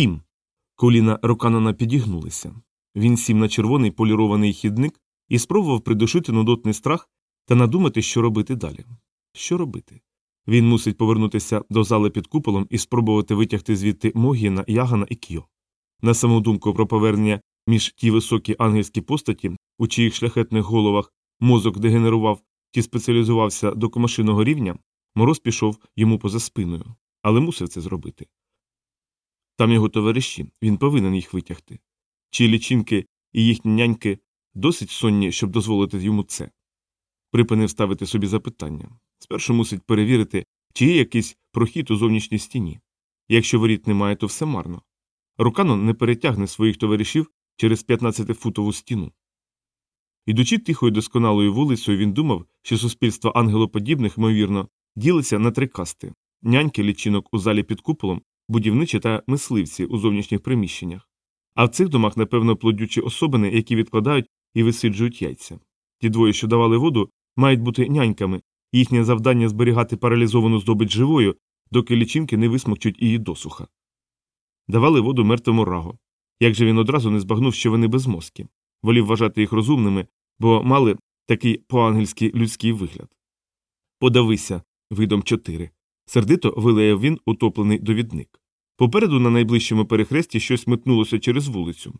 Сім. Коліна Роканона підігнулися. Він сів на червоний полірований хідник і спробував придушити нудотний страх та надумати, що робити далі. Що робити? Він мусить повернутися до зали під куполом і спробувати витягти звідти Могіна, Ягана і Кьо. На саму думку про повернення між ті високі ангельські постаті, у чиїх шляхетних головах мозок дегенерував чи спеціалізувався до комашиного рівня, мороз пішов йому поза спиною, але мусив це зробити. Там його товариші, він повинен їх витягти. Чи лічинки і їхні няньки досить сонні, щоб дозволити йому це. Припинив ставити собі запитання. Спершу мусить перевірити, чи є якийсь прохід у зовнішній стіні. Якщо воріт немає, то все марно. Руканон не перетягне своїх товаришів через 15-футову стіну. Ідучи тихою досконалою вулицею, він думав, що суспільство ангелоподібних, ймовірно, ділиться на три касти няньки лічинок у залі під куполом, будівничі та мисливці у зовнішніх приміщеннях. А в цих домах, напевно, плодючі особини, які відкладають і висиджують яйця. Ті двоє, що давали воду, мають бути няньками, їхнє завдання зберігати паралізовану здобич живою, доки лічинки не висмокчуть її досуха. Давали воду мертвому раго. Як же він одразу не збагнув, що вони безмозкі, волів вважати їх розумними, бо мали такий по-ангельськи людський вигляд. Подавися, видом чотири. Сердито вилаяв він утоплений довідник. Попереду на найближчому перехресті щось метнулося через вулицю.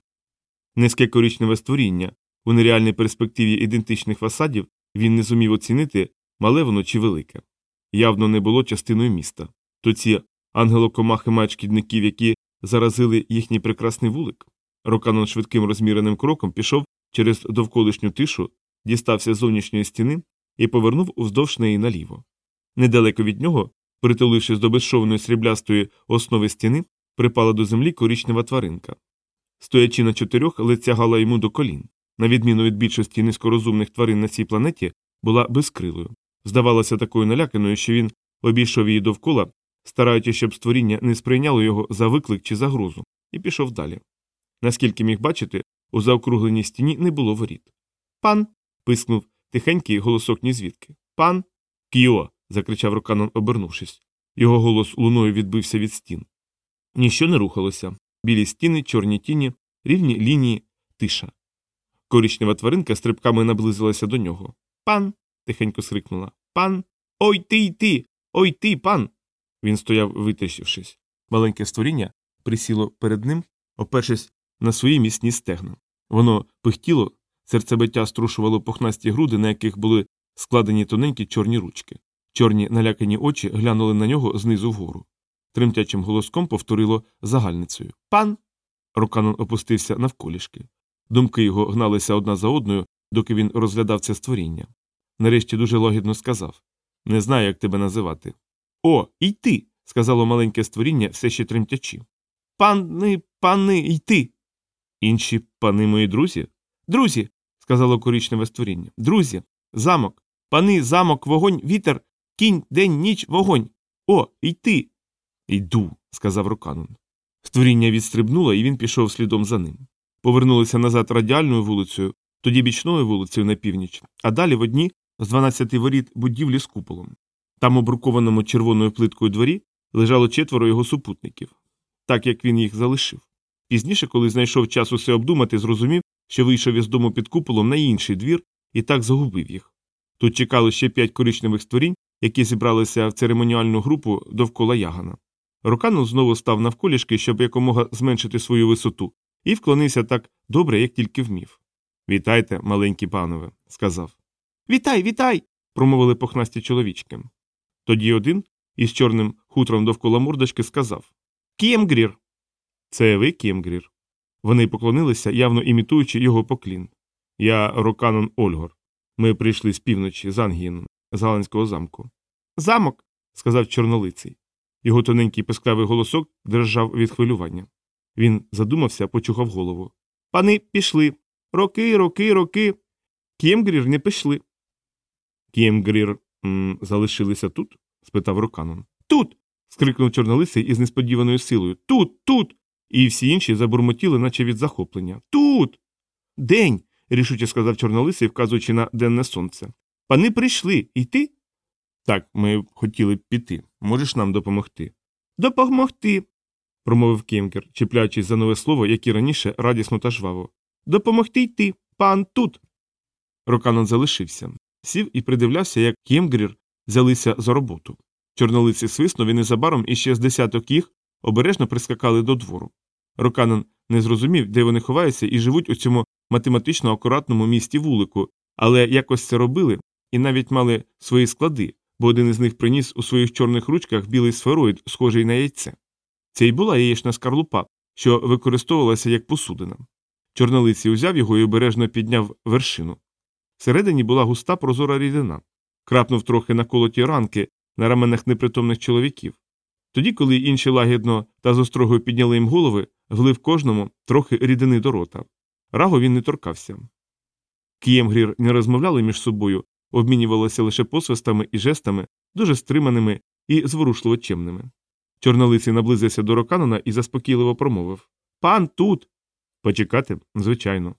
Низьке коричневе створіння, у нереальній перспективі ідентичних фасадів він не зумів оцінити, мале воно чи велике. Явно не було частиною міста. То ці ангелокомахи мають шкідників, які заразили їхній прекрасний вулик. Роканон швидким розміреним кроком пішов через довколишню тишу, дістався з зовнішньої стіни і повернув уздовж неї наліво. Недалеко від нього, притулившись до безшовної сріблястої основи стіни, припала до землі коричнева тваринка. Стоячи на чотирьох, лиця гала йому до колін. На відміну від більшості низькорозумних тварин на цій планеті, була безкрилою. Здавалося такою наляканою, що він обійшов її довкола, стараючись, щоб створіння не сприйняло його за виклик чи загрозу, і пішов далі. Наскільки міг бачити, у заокругленій стіні не було воріт. Пан. пискнув тихенький голосок нізвідки. Пан. Кіо. Закричав Роканон, обернувшись. Його голос луною відбився від стін. Ніщо не рухалося. Білі стіни, чорні тіні, рівні лінії, тиша. Корічнева тваринка стрибками наблизилася до нього. Пан. тихенько скрикнула. Пан. Ой ти й ти. Ой ти, пан. Він стояв, витріщившись. Маленьке створіння присіло перед ним, опершись на свої міцні стегна. Воно пихтіло, серцебиття струшувало пухнасті груди, на яких були складені тоненькі чорні ручки. Чорні налякані очі глянули на нього знизу вгору. Тремтячим голоском повторило загальницею Пан. Руканон опустився навколішки. Думки його гналися одна за одною, доки він розглядав це створіння. Нарешті дуже лагідно сказав Не знаю, як тебе називати. О, і ти. сказало маленьке створіння, все ще тремтячи. Пани, пани, й ти. Інші пани мої друзі? Друзі. сказало коричневе створіння. Друзі, замок, пани, замок, вогонь, вітер, кінь, день, ніч, вогонь. О, і ти. Йду, сказав Роканон. Створіння відстрибнуло, і він пішов слідом за ним. Повернулися назад радіальною вулицею, тоді бічною вулицею на північ, а далі в одні з 12 воріт будівлі з куполом. Там, у брукованому червоною плиткою дворі, лежало четверо його супутників, так як він їх залишив. Пізніше, коли знайшов час усе обдумати, зрозумів, що вийшов із дому під куполом на інший двір і так загубив їх. Тут чекали ще п'ять коричневих створінь, які зібралися в церемоніальну групу довкола ягана. Руканов знову став навколішки, щоб якомога зменшити свою висоту, і вклонився так добре, як тільки вмів. Вітайте, маленькі панове, сказав. Вітай, вітай. промовили похнасті чоловічки. Тоді один із чорним хутром довкола мордочки сказав Кіємгрір. Це ви, Кіємгрір? Вони поклонилися, явно імітуючи його поклін. Я Роканон Ольгор. Ми прийшли з півночі, з Ангієну, з Галанського замку. Замок, сказав чорнолиций. Його тоненький писклявий голосок дрожав від хвилювання. Він задумався, почухав голову. Пани пішли. Роки, роки, роки. Кіємгрір не пішли. Кіємгрір залишилися тут? спитав Роканон. Тут. скрикнув чорнолисий із несподіваною силою. Тут, тут. І всі інші забурмотіли, наче від захоплення. Тут. День. рішуче сказав чорнолисий, вказуючи на денне сонце. Пани прийшли. І ти? Так, ми хотіли б піти. Можеш нам допомогти? Допомогти. промовив Кємкер, чіпляючись за нове слово, як і раніше радісно та жваво. Допомогти йти, пан тут. Роканон залишився, сів і придивлявся, як Кємгрір взялися за роботу. Чорнолиці свиснув і незабаром іще з десяток їх обережно прискакали до двору. Роканон не зрозумів, де вони ховаються і живуть у цьому математично акуратному місті вулику, але якось це робили і навіть мали свої склади, бо один із них приніс у своїх чорних ручках білий сфероїд, схожий на яйце. Це й була яєчна скарлупа, що використовувалася як посудина. Чорнолиці узяв його і обережно підняв вершину. Всередині була густа прозора рідина, крапнув трохи на колоті ранки на раменах непритомних чоловіків. Тоді, коли інші лагідно та з острогою підняли їм голови, влив кожному трохи рідини до рота. Раго він не торкався. Кіємгрір не розмовляли між собою, обмінювалися лише посвистами і жестами, дуже стриманими і зворушливо чемними. Чорнолиций наблизився до Роканона і заспокійливо промовив Пан тут. Почекати, звичайно.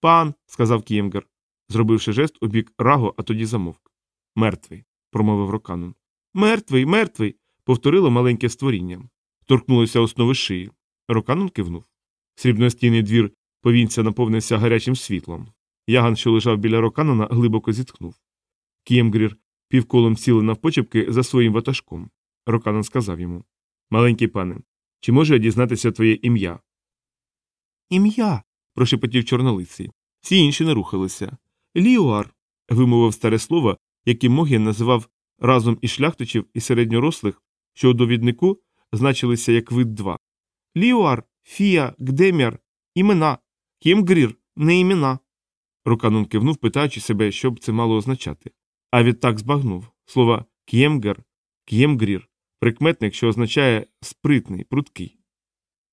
Пан, сказав Кіємгер, зробивши жест у бік Раго, а тоді замовк. Мертвий, промовив Роканон. Мертвий, мертвий. повторило маленьке створіння. Торкнулося основи шиї. Роканон кивнув. Срібностійний двір повінця наповнився гарячим світлом. Яган, що лежав біля Роканона, глибоко зітхнув. Кіємгрір півколом сіли навпочепки за своїм ватажком. Роканон сказав йому Маленький пане, чи можу я дізнатися твоє ім'я? Ім'я. прошепотів чорнолиций. Всі інші не рухалися. Ліуар. вимовив старе слово, яким Могін називав разом і шляхтичів, і середньорослих, що у довіднику значилися як вид два. Ліуар, Фія, Гдемір, імена, Кємгрір, не імена. Руканун кивнув, питаючи себе, що б це мало означати. А відтак збагнув слово к'ємгер, к'ємгрір, прикметник, що означає спритний, прудкий.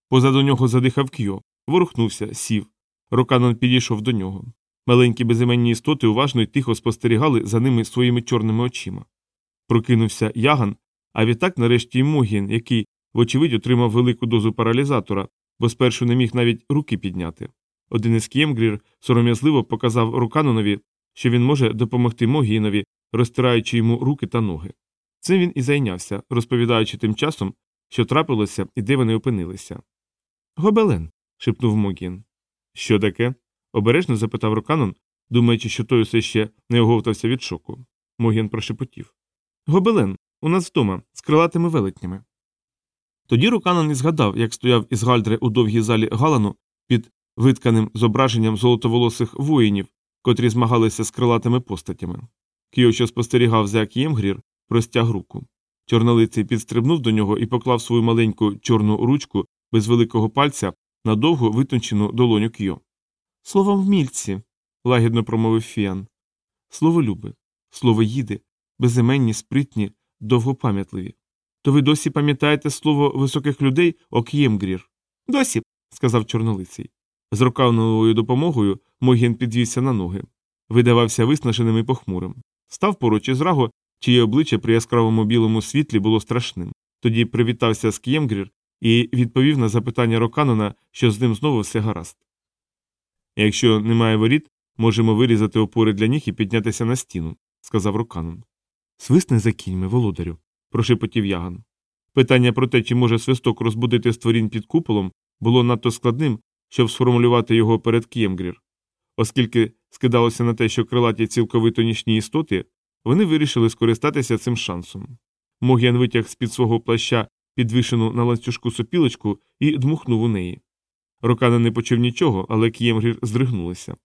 Позаду нього задихав кьо, ворухнувся, сів. Роканон підійшов до нього. Маленькі безіменні істоти уважно й тихо спостерігали за ними своїми чорними очима. Прокинувся яган, а відтак нарешті й Могін, який, вочевидь, отримав велику дозу паралізатора, бо спершу не міг навіть руки підняти. Один із Кємгрір сором'язливо показав Руканонові, що він може допомогти Могінові, розтираючи йому руки та ноги. Цим він і зайнявся, розповідаючи тим часом, що трапилося і де вони опинилися. Гобелен. шепнув Могін. Що таке? обережно запитав Роканон, думаючи, що той усе ще не оговтався від шоку. Могін прошепотів. Гобелен, у нас вдома, з крилатими велетнями. Тоді Руканон і згадав, як стояв із Гальдри у довгій залі Галану під витканим зображенням золотоволосих воїнів, котрі змагалися з крилатими постатями. Кіо, що спостерігав за К'ємгрір, простяг руку. Чорнолиций підстрибнув до нього і поклав свою маленьку чорну ручку без великого пальця на довгу витончену долоню Кьо. Словом вмільці, лагідно промовив Фіан. Слово люби, слово їде, безіменні, спритні, довгопам'ятливі. То ви досі пам'ятаєте слово високих людей Ок'ємгрір? Досі, сказав чорнолиций. З рукавновою допомогою Могін підвівся на ноги, видавався виснаженим і похмурим. Став поруч із Раго, чиє обличчя при яскравому білому світлі було страшним. Тоді привітався з К'ємгрір і відповів на запитання Роканона, що з ним знову все гаразд. Якщо немає воріт, можемо вирізати опори для ніг і піднятися на стіну, сказав Роканон. Свисни за кіньми, володарю, прошепотів яган. Питання про те, чи може свисток розбудити створінь під куполом, було надто складним, щоб сформулювати його перед К'ємгрір. Оскільки скидалося на те, що крилаті цілковито нічні істоти, вони вирішили скористатися цим шансом. Могіан витяг з під свого плаща підвішену на ланцюжку сопілочку і дмухнув у неї. Рокана не почув нічого, але К'ємгрір здригнулися.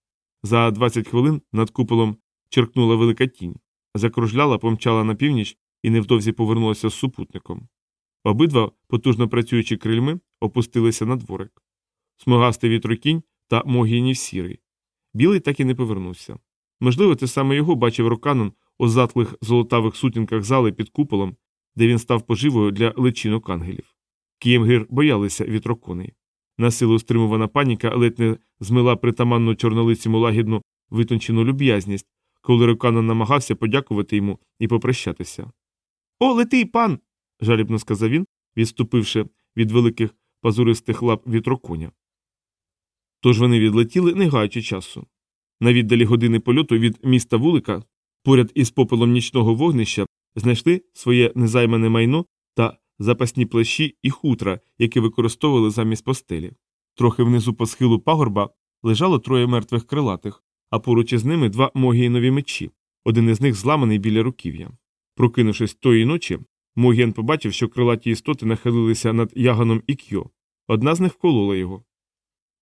За 20 хвилин над куполом черкнула велика тінь, закружляла, помчала на північ і невдовзі повернулася з супутником. Обидва, потужно працюючи крильми, опустилися на дворик. Смугастий вітрокінь та Могінів сірий. Білий так і не повернувся. Можливо, те саме його бачив Роканон у затлих золотавих сутінках зали під куполом, де він став поживою для личинок ангелів. Кіємгир боялися вітроконей. Насилу стримувана паніка ледь не змила притаманну чорнолицьому лагідну витончену люб'язність, коли Роканон намагався подякувати йому і попрощатися. О, летий пан. жалібно сказав він, відступивши від великих пазуристих лап вітроконя. Тож вони відлетіли, не гаючи часу. На віддалі години польоту від міста вулика, поряд із попелом нічного вогнища, знайшли своє незаймане майно та запасні плащі і хутра, які використовували замість постелі. Трохи внизу по схилу пагорба лежало троє мертвих крилатих, а поруч із ними два могієнові мечі, один із них зламаний біля руків'я. Прокинувшись тої ночі, Могієн побачив, що крилаті істоти нахилилися над яганом і кьо. Одна з них вколола його.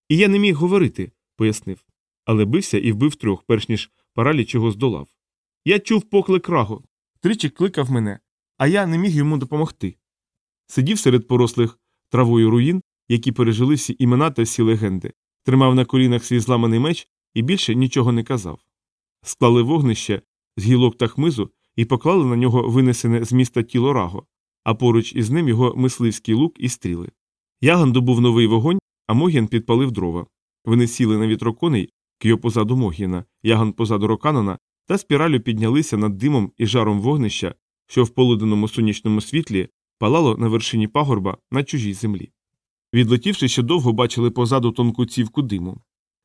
І я не міг говорити, пояснив. Але бився і вбив трьох, перш ніж параліч його здолав. Я чув поклик Раго. Тричі кликав мене, а я не міг йому допомогти. Сидів серед порослих травою руїн, які пережили всі імена та всі легенди, тримав на колінах свій зламаний меч і більше нічого не казав. Склали вогнище з гілок та хмизу і поклали на нього винесене з міста тіло Раго, а поруч із ним його мисливський лук і стріли. Яган добув новий вогонь, а Могін підпалив дрова. Вони сіли на вітроконей, Кьо позаду Могіна, Яган позаду Роканана, та спіралю піднялися над димом і жаром вогнища, що в полуденному сонячному світлі палало на вершині пагорба на чужій землі. Відлетівши ще довго бачили позаду тонку цівку диму.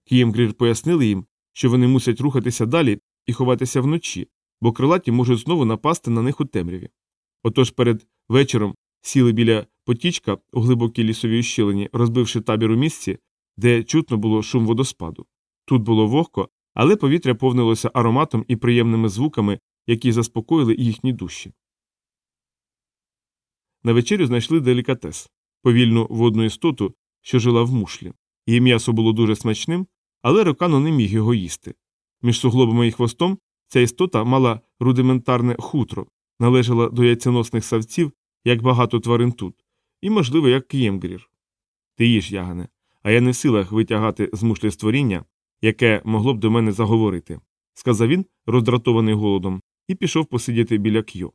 Кіємгрір пояснили їм, що вони мусять рухатися далі і ховатися вночі, бо крилаті можуть знову напасти на них у темряві. Отож перед вечором сіли біля потічка у глибокій лісовій ущелині, розбивши табір у місці, де чутно було шум водоспаду. Тут було вогко, але повітря повнилося ароматом і приємними звуками, які заспокоїли їхні душі. На вечерю знайшли делікатес повільну водну істоту, що жила в мушлі. Її м'ясо було дуже смачним, але Рокано не міг його їсти. Між суглобами і хвостом ця істота мала рудиментарне хутро, належала до яйценосних савців, як багато тварин тут, і, можливо, як к'ємгрір. Ти їж, ягане, а я не в силах витягати з створіння, яке могло б до мене заговорити, сказав він, роздратований голодом, і пішов посидіти біля Кьо.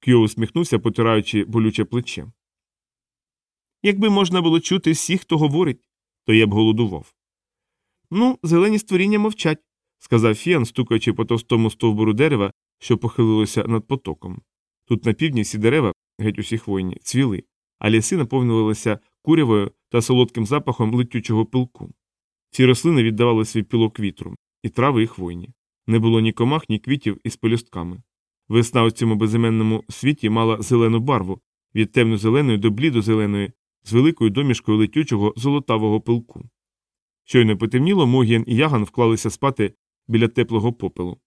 Кьо усміхнувся, потираючи болюче плече. Якби можна було чути всіх, хто говорить, то я б голодував. Ну, зелені створіння мовчать, сказав Фіан, стукаючи по товстому стовбуру дерева, що похилилося над потоком. Тут на півдні всі дерева, геть усі хвойні, цвіли, а ліси наповнювалися курявою та солодким запахом летючого пилку. Ці рослини віддавали свій пілок вітру, і трави, і хвойні. Не було ні комах, ні квітів із пелюстками. Весна у цьому безіменному світі мала зелену барву від темно-зеленої до блідо-зеленої, з великою домішкою летючого золотавого пилку. Щойно потемніло, Могієн і яган вклалися спати біля теплого попелу.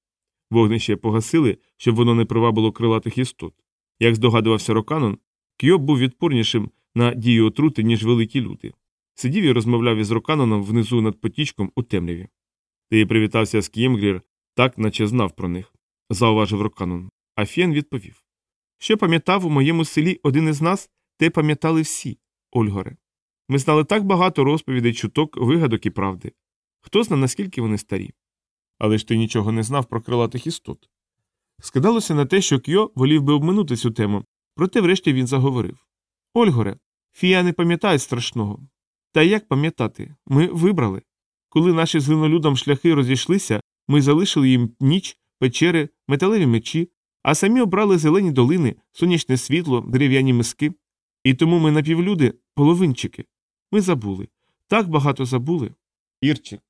Вогнище погасили, щоб воно не привабило крилатих істот. Як здогадувався Роканон, Кьоб був відпорнішим на дію отрути, ніж великі люди. Сидів і розмовляв із Роканоном внизу над потічком у темряві. Ти привітався з К'ємгрір, так наче знав про них, зауважив Роканон. А Фєн відповів Що пам'ятав у моєму селі один із нас, те пам'ятали всі, Ольгоре. Ми знали так багато розповідей, чуток, вигадок і правди. Хто зна, наскільки вони старі. Але ж ти нічого не знав про крилатих істот. Скидалося на те, що Кьо волів би обминути цю тему, проте врешті він заговорив Ольгоре, фія не пам'ятають страшного. Та як пам'ятати? Ми вибрали. Коли наші з глинолюдом шляхи розійшлися, ми залишили їм ніч, печери, металеві мечі, а самі обрали зелені долини, сонячне світло, дерев'яні миски. І тому ми напівлюди половинчики. Ми забули. Так багато забули. Ірчик.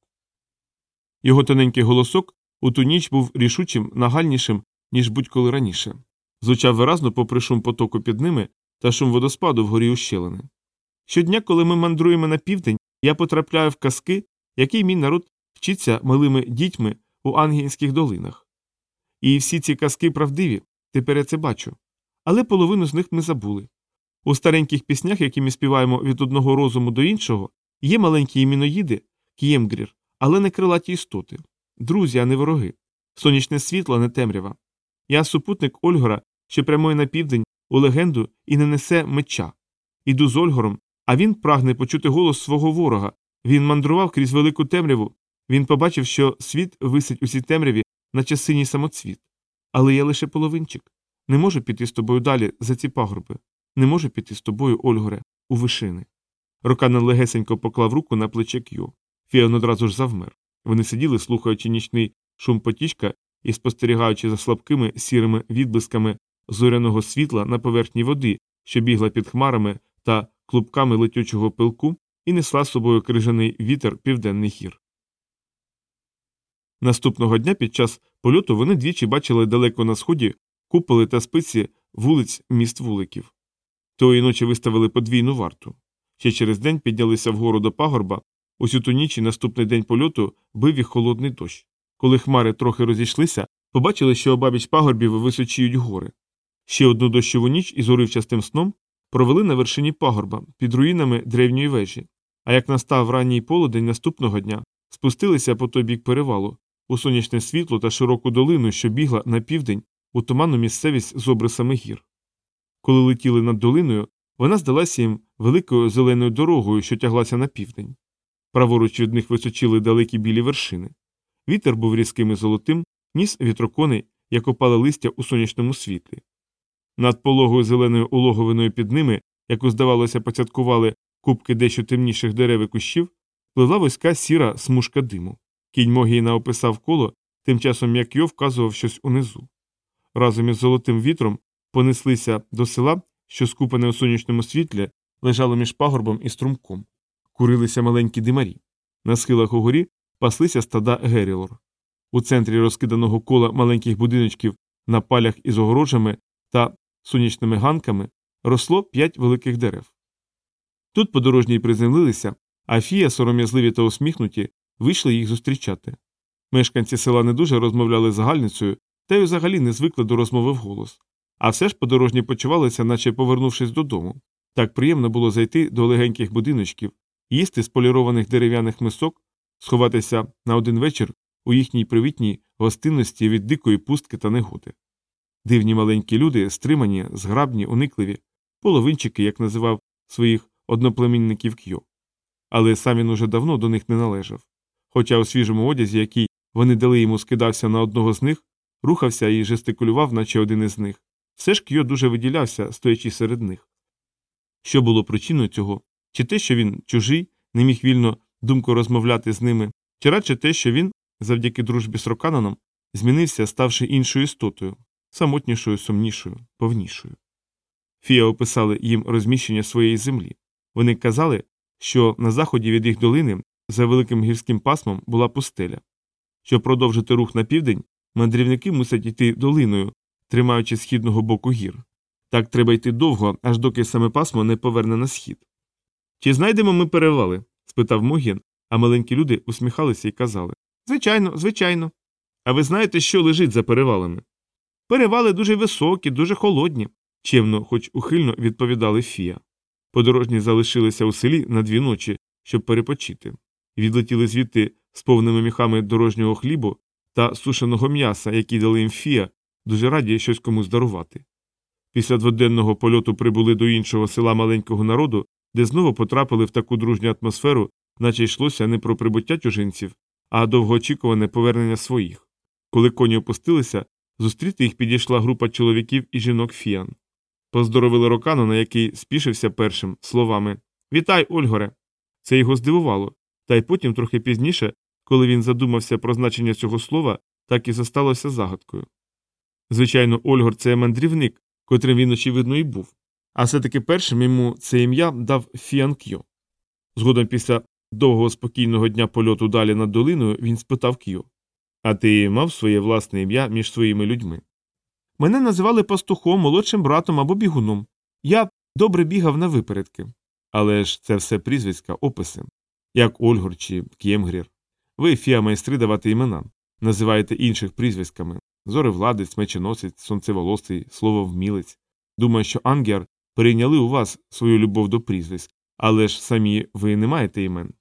Його тоненький голосок у ту ніч був рішучим, нагальнішим, ніж будь-коли раніше. Звучав виразно попри шум потоку під ними та шум водоспаду вгорі ущелини. Щодня, коли ми мандруємо на південь, я потрапляю в казки, який мій народ вчиться малими дітьми у ангельських долинах. І всі ці казки правдиві, тепер я це бачу. Але половину з них ми забули. У стареньких піснях, які ми співаємо від одного розуму до іншого, є маленькі іміноїди, кіємгрір, але не крилаті істоти, друзі, а не вороги, сонячне світло, не темрява. Я супутник Ольгора, що прямує на південь у легенду і не несе меча. Іду з Ольгором, а він прагне почути голос свого ворога. Він мандрував крізь велику темряву, він побачив, що світ висить у цій темряві, наче синій самоцвіт. Але я лише половинчик. Не можу піти з тобою далі за ці пагорби. Не можу піти з тобою, Ольгоре, у вишини. Роканен легесенько поклав руку на плече К'ю. Фіон одразу ж завмер. Вони сиділи, слухаючи нічний шум потічка і спостерігаючи за слабкими сірими відблисками зоряного світла на поверхні води, що бігла під хмарами та клубками летючого пилку, і несла з собою крижаний вітер південний гір. Наступного дня під час польоту вони двічі бачили далеко на сході куполи та спиці вулиць міст вуликів. Тої ночі виставили подвійну варту. Ще через день піднялися вгору до пагорба. Усю ту ніч і наступний день польоту бив їх холодний дощ. Коли хмари трохи розійшлися, побачили, що обабіч пагорбів височіють гори. Ще одну дощову ніч із уривчастим сном провели на вершині пагорба під руїнами древньої вежі, а як настав ранній полудень наступного дня, спустилися по той бік перевалу, у сонячне світло та широку долину, що бігла на південь у туманну місцевість з обрисами гір. Коли летіли над долиною, вона здалася їм великою зеленою дорогою, що тяглася на південь. Праворуч від них височили далекі білі вершини. Вітер був різким і золотим, ніс вітрокони, як опали листя у сонячному світлі. Над пологою зеленою улоговиною під ними, яку, здавалося, поцяткували кубки дещо темніших дерев і кущів, плила вузька сіра смужка диму. Кінь Могіна описав коло, тим часом як Йо вказував щось унизу. Разом із золотим вітром понеслися до села, що скупане у сонячному світлі, лежало між пагорбом і струмком. Курилися маленькі димарі. На схилах угорі паслися стада Герілор. У центрі розкиданого кола маленьких будиночків на палях із огорожами та сонячними ганками росло п'ять великих дерев. Тут подорожні приземлилися, а фія, сором'язливі та усміхнуті, вийшли їх зустрічати. Мешканці села не дуже розмовляли з гальницею, та й взагалі не звикли до розмови вголос. А все ж подорожні почувалися, наче повернувшись додому. Так приємно було зайти до легеньких будиночків, їсти з полірованих дерев'яних мисок, сховатися на один вечір у їхній привітній гостинності від дикої пустки та негоди. Дивні маленькі люди, стримані, зграбні, уникливі, половинчики, як називав своїх одноплемінників Кьо. Але сам він уже давно до них не належав. Хоча у свіжому одязі, який вони дали йому, скидався на одного з них, рухався і жестикулював, наче один із них, все ж Кьо дуже виділявся, стоячи серед них. Що було причиною цього? Чи те, що він чужий, не міг вільно думко розмовляти з ними, чи радше те, що він, завдяки дружбі з Рокананом, змінився, ставши іншою істотою, самотнішою, сумнішою, повнішою. Фія описали їм розміщення своєї землі. Вони казали, що на заході від їх долини, за великим гірським пасмом, була пустеля. Щоб продовжити рух на південь, мандрівники мусять йти долиною, тримаючи східного боку гір. Так треба йти довго, аж доки саме пасмо не поверне на схід. Чи знайдемо ми перевали? спитав Могін, а маленькі люди усміхалися і казали Звичайно, звичайно. А ви знаєте, що лежить за перевалами? Перевали дуже високі, дуже холодні, чемно, хоч ухильно відповідали Фія. Подорожні залишилися у селі на дві ночі, щоб перепочити, відлетіли звідти з повними міхами дорожнього хлібу та сушеного м'яса, які дали їм Фія, дуже раді щось комусь дарувати. Після дводенного польоту прибули до іншого села маленького народу, де знову потрапили в таку дружню атмосферу, наче йшлося не про прибуття чужинців, а довгоочікуване повернення своїх. Коли коні опустилися, зустріти їх підійшла група чоловіків і жінок фіан. Поздоровили Роканона, який спішився першим, словами Вітай, Ольгоре! Це його здивувало, та й потім, трохи пізніше, коли він задумався про значення цього слова, так і зосталося загадкою. Звичайно, Ольгор це мандрівник, котрим він, очевидно, і був, а все таки першим йому це ім'я дав Фіан Кьо. Згодом після довгого спокійного дня польоту далі над долиною він спитав Кьо А ти мав своє власне ім'я між своїми людьми? Мене називали пастухом, молодшим братом або бігуном. Я добре бігав на випередки. Але ж це все прізвиська, описи, як Ольгор чи К'ємгрір. Ви, фіа майстри, давати імена, називаєте інших прізвиськами зоревладець, меченосець, сонцеволосий, слововмілець. Думаю, що Ангер перейняли у вас свою любов до прізвиськ, але ж самі ви не маєте імен.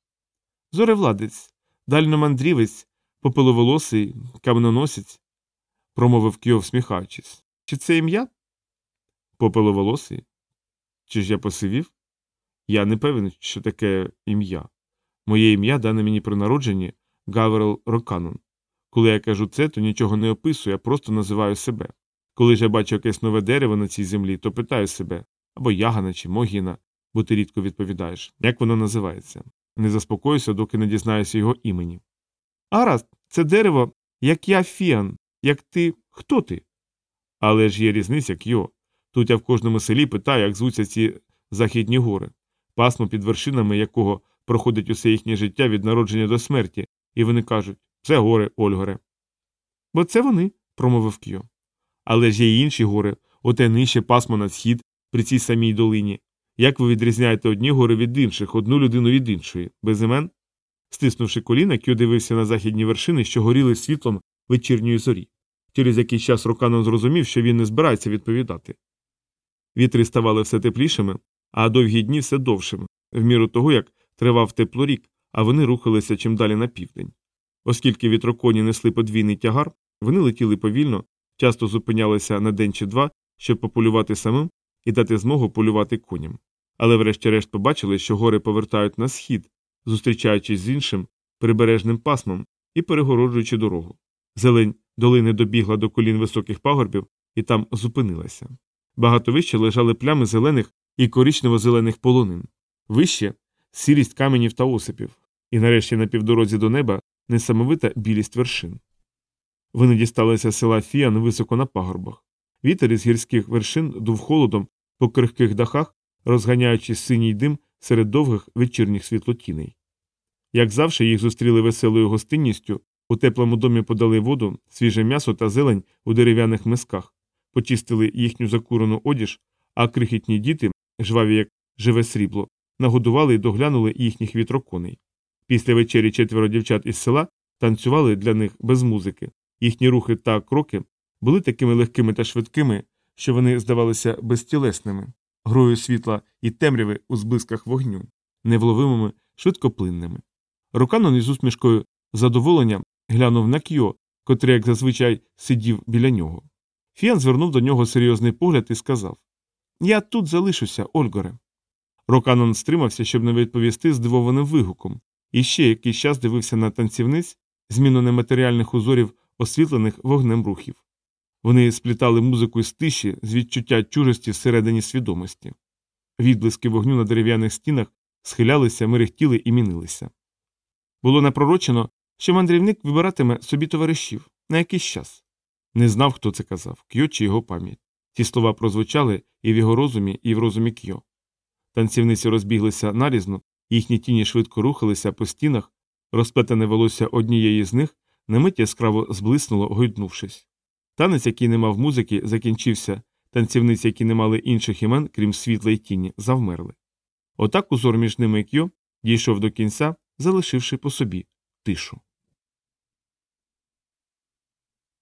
Зоревладець, дальномандрівець, попеловолосий, каменоносець, промовив Кьо, всміхаючись. Чи це ім'я? Попеловолосий? Чи ж я посивів? Я не певен, що таке ім'я. Моє ім'я дане мені при народженні Гаверел Роканон. Коли я кажу це, то нічого не описую, я просто називаю себе. Коли ж я бачу якесь нове дерево на цій землі, то питаю себе або ягана чи могіна, бо ти рідко відповідаєш, як воно називається. Не заспокоюся, доки не дізнаюся його імені. Гаразд, це дерево, як я фіан, як ти. Хто ти? Але ж є різниця, Кьо. Тут я в кожному селі питаю, як звуться ці західні гори, пасмо під вершинами якого проходить усе їхнє життя від народження до смерті, і вони кажуть це гори, Ольгоре. Бо це вони, промовив Кьо. Але ж є й інші гори, оте нижче пасмо на схід, при цій самій долині. Як ви відрізняєте одні гори від інших, одну людину від іншої, без імен? Стиснувши коліна, Кьо дивився на західні вершини, що горіли світлом вечірньої зорі. Через якийсь час Роканон зрозумів, що він не збирається відповідати. Вітри ставали все теплішими, а довгі дні все довшими, в міру того, як тривав теплорік, а вони рухалися чим далі на південь. Оскільки вітроконі несли подвійний тягар, вони летіли повільно, часто зупинялися на день чи два, щоб пополювати самим і дати змогу полювати коням. Але врешті-решт побачили, що гори повертають на схід, зустрічаючись з іншим прибережним пасмом і перегороджуючи дорогу. Зелень долини добігла до колін високих пагорбів і там зупинилася. Багато вище лежали плями зелених і коричнево-зелених полонин. Вище сірість каменів та осипів, і нарешті на півдорозі до неба несамовита білість вершин. Вони дісталися села Фіан високо на пагорбах. Вітер із гірських вершин дув холодом по крихких дахах, розганяючи синій дим серед довгих вечірніх світлотіней. Як завжди, їх зустріли веселою гостинністю, у теплому домі подали воду, свіже м'ясо та зелень у дерев'яних мисках, почистили їхню закурену одіж, а крихітні діти, жваві як живе срібло, нагодували і доглянули їхніх вітроконей. Після вечері четверо дівчат із села танцювали для них без музики. Їхні рухи та кроки були такими легкими та швидкими, що вони здавалися безтілесними, грою світла і темряви у зблисках вогню, невловимими, швидкоплинними. Руканон із усмішкою задоволення глянув на Кьо, котрий, як зазвичай, сидів біля нього. Фіан звернув до нього серйозний погляд і сказав Я тут залишуся, Ольгоре. Роканон стримався, щоб не відповісти здивованим вигуком, і ще якийсь час дивився на танцівниць, зміну нематеріальних узорів, освітлених вогнем рухів. Вони сплітали музику з тиші з відчуття чужості всередині свідомості. Відблиски вогню на дерев'яних стінах схилялися, мерехтіли і мінилися. Було напророчено, що мандрівник вибиратиме собі товаришів на якийсь час. Не знав, хто це казав, Кьо чи його пам'ять. Ті слова прозвучали і в його розумі, і в розумі Кьо. Танцівниці розбіглися нарізно, їхні тіні швидко рухалися по стінах, розплетене волосся однієї з них на мить яскраво зблиснуло, гойднувшись. Танець, який не мав музики, закінчився, танцівниці, які не мали інших імен, крім світла й тіні, завмерли. Отак узор між ними і Кьо дійшов до кінця, залишивши по собі тишу.